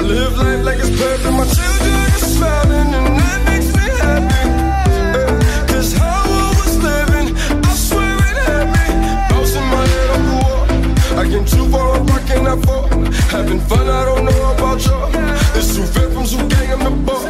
I live life like it's perfect. My children are smiling, and that makes me happy. Cause how I was living, I swear it had me. Bouncing my head off the wall. I came too far, I'm rocking that fall. Having fun, I don't know about y'all. It's two victims who gang in the ball.